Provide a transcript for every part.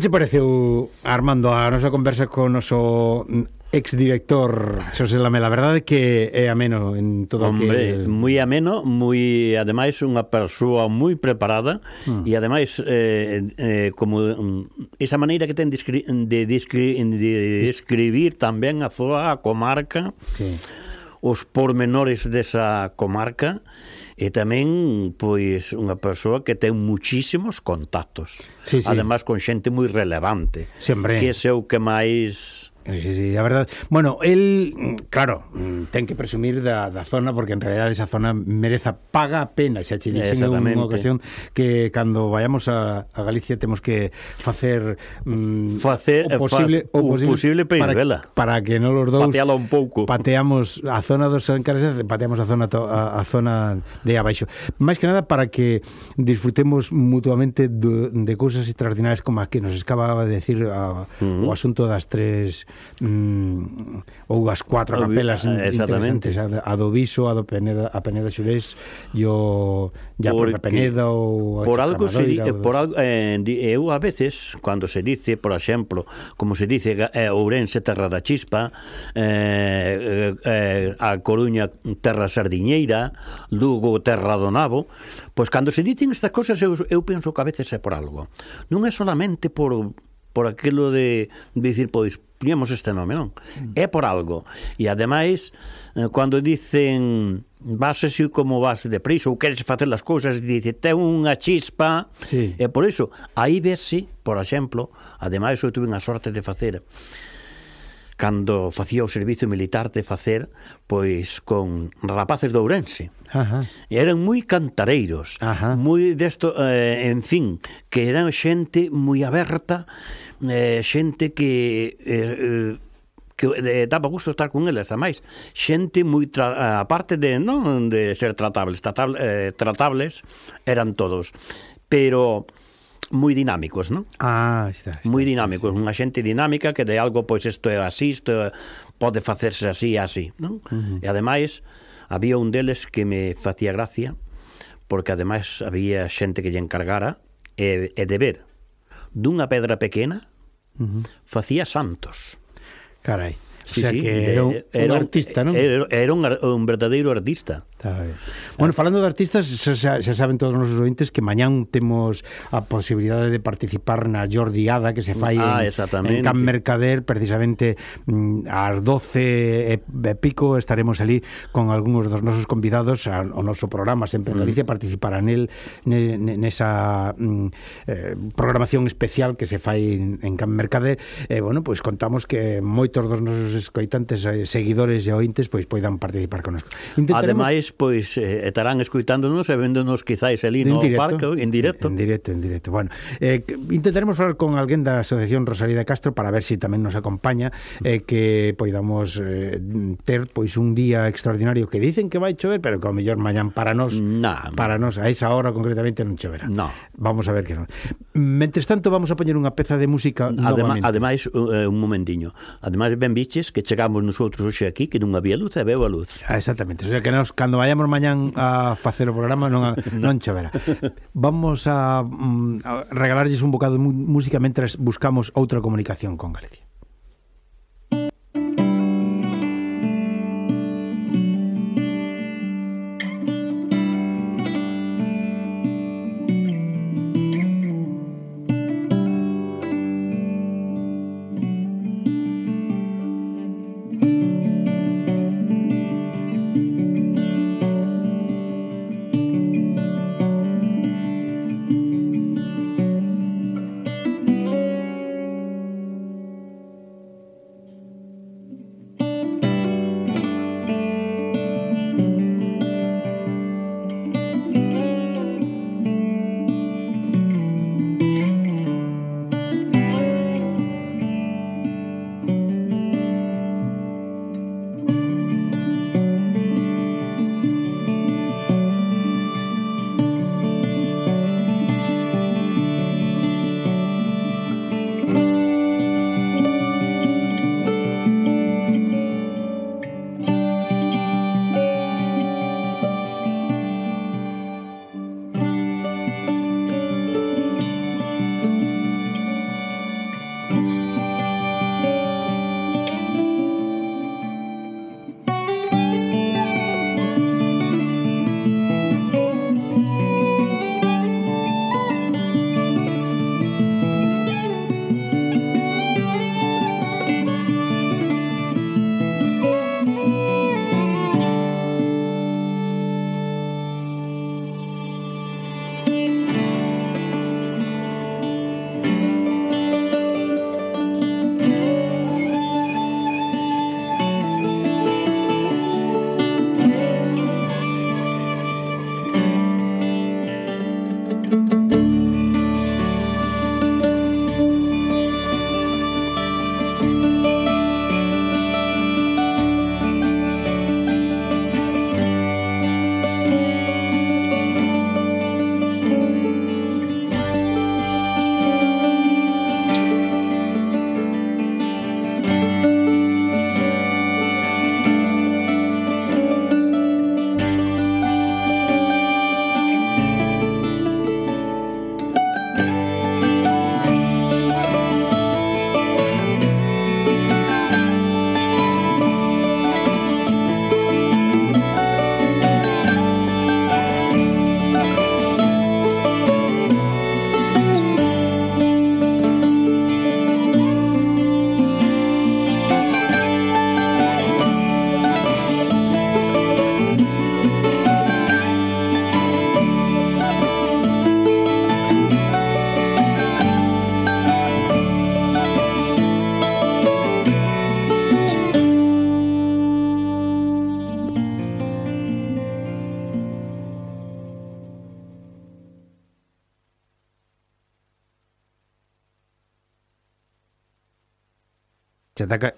Que che pareceu, Armando, a nosa conversa con noso exdirector Xosé Lamela? A verdade que é ameno en todo Hombre, que... moi ameno, moi, ademais, unha persoa moi preparada ah. e, ademais, eh, eh, como mm, esa maneira que ten de, escri de, descri de describir tamén a súa comarca, sí. os pormenores desa comarca, e e tamén pois unha persoa que ten muchísimos contactos, sí, sí. además con xente moi relevante, Sempre. que é o que máis Sí, sí, a verdade. Bueno, el, claro, ten que presumir da, da zona porque en realidad esa zona mereza paga a pena, xa che dixen unha ocasión que cando vayamos a, a Galicia temos que facer mm, facer o posible, fa, o posible, posible para, para que non los dous pateala un pouco. Pateamos a zona dos Ancares, pateamos a zona to, a, a zona de abaixo. Máis que nada para que disfrutemos mutuamente de, de cousas extraordinarias como a que nos escababa de decir a, uh -huh. o asunto das tres mm, ou as cuatro Obvio, capelas interesantes a, a do Viso, a do Peneda, a Peneda Xurés e o ya por Peneda ou a Por algo se di, por algo, eh, eu a veces cando se dice, por exemplo, como se dice eh, Ourense Terra da Chispa, eh, eh, eh, a Coruña Terra Sardiñeira, Lugo Terra do Nabo, pois cando se dicen estas cosas eu, eu penso que a veces é por algo. Non é solamente por por aquilo de, de dicir, pois, poñemos este nome, non? É por algo. E ademais, eh, cando dicen vas así como vas deprisa ou queres facer as cousas, e dice, ten unha chispa. Sí. E por iso, aí vese, por exemplo, ademais eu tuve unha sorte de facer cando facía o servizo militar de facer pois con rapaces de Ourense. Ajá. E eran moi cantareiros, Ajá. moi desto, eh, en fin, que eran xente moi aberta, eh, xente que eh, eh que eh, daba gusto estar con eles, ademais, xente moi tra, aparte de non de ser tratables, tratab, eh, tratables eran todos, pero moi dinámicos, non? Ah, está. está moi dinámicos, unha xente dinámica que de algo, pois isto é así, isto é, pode facerse así e así, non? Uh -huh. E ademais, había un deles que me facía gracia, porque ademais había xente que lle encargara e, e de ver dunha pedra pequena uh -huh. facía santos. Carai. O sí, sea sí, que era un, era un artista, non? Era, era un, un verdadeiro artista. Está ben. Bueno, falando de artistas, xa, xa, saben todos os nosos ointes que mañán temos a posibilidade de participar na Jordiada que se fai ah, en, en Can Mercader, precisamente mm, ás 12 e, e pico estaremos ali con algúns dos nosos convidados ao noso programa sempre en mm. Galicia mm. participará nel ne, nesa mm, eh, programación especial que se fai en, en Can Mercader. E eh, bueno, pois contamos que moitos dos nosos escoitantes, eh, seguidores e ointes pois poidan participar connosco. Intentaremos Ademais, pois eh, estarán escuitándonos e véndonos quizáis ali no directo, parque en directo. En directo, en directo. Bueno, eh, intentaremos falar con alguén da Asociación Rosalía de Castro para ver se si tamén nos acompaña eh, que poidamos eh, ter pois un día extraordinario que dicen que vai chover, pero que ao mellor mañan para nós nah, para nós a esa hora concretamente non choverá. No. Vamos a ver que non. Mentres tanto vamos a poñer unha peza de música Adema, Ademais, uh, un momentiño. Ademais ben biches que chegamos nosotros hoxe aquí que non había luz e veo a luz. Ah, exactamente. O sea que nos, cando vayamos mañán a facer o programa non, a, non choverá. Vamos a, mm, a regalarlles un bocado de música mentre buscamos outra comunicación con Galicia. da que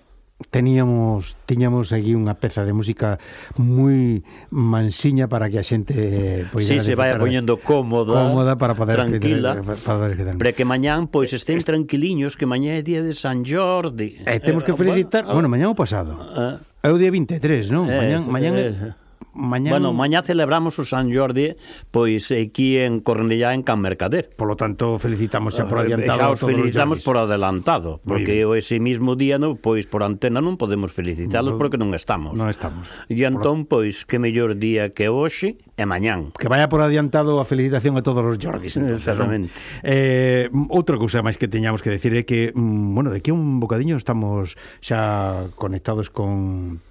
teníamos tiñamos aquí unha peza de música moi mansiña para que a xente pois sí, se vaya poñendo cómoda, cómoda para poder tranquila, eh, para poder quedar. pre que mañán pois eh, estén tranquiliños que mañá é día de San Jordi. E eh, temos eh, que felicitar, eh, bueno, bueno mañá o pasado. Eh, é o día 23, non? Eh, mañán, mañán eh, Mañán... Bueno, mañá celebramos o San Jordi pois aquí en Cornellá en Can Mercader. Por lo tanto, felicitamos xa por eh, adiantado. Xa os felicitamos por adelantado, porque o ese mismo día no, pois por antena non podemos felicitalos no, porque non estamos. Non estamos. E entón, por... pois, que mellor día que hoxe e mañán. Que vaya por adiantado a felicitación a todos os Jordis. Entonces, Exactamente. ¿no? Eh, outra cousa máis que teñamos que decir é que, mm, bueno, de que un bocadiño estamos xa conectados con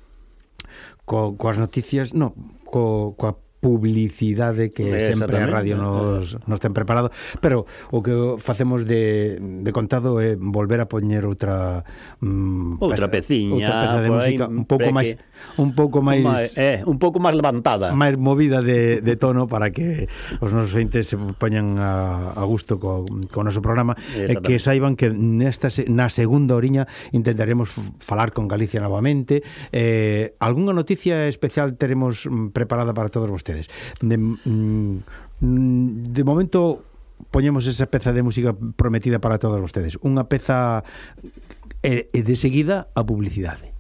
co, coas noticias, no, co, coa publicidade que sempre a radio nos, nos ten preparado. Pero o que facemos de, de contado é volver a poñer outra mm, outra peza, peciña outra peza de pois, música un pouco máis un pouco máis eh, un pouco máis levantada. máis movida de, de tono para que os nosos entes se poñan a, a gusto co, co noso programa. E que saiban que nesta na segunda oriña intentaremos falar con Galicia novamente. Eh, algunha noticia especial teremos mm, preparada para todos vostedes vostedes. De, mm, de momento poñemos esa peza de música prometida para todos vostedes. Unha peza e, e de seguida a publicidade.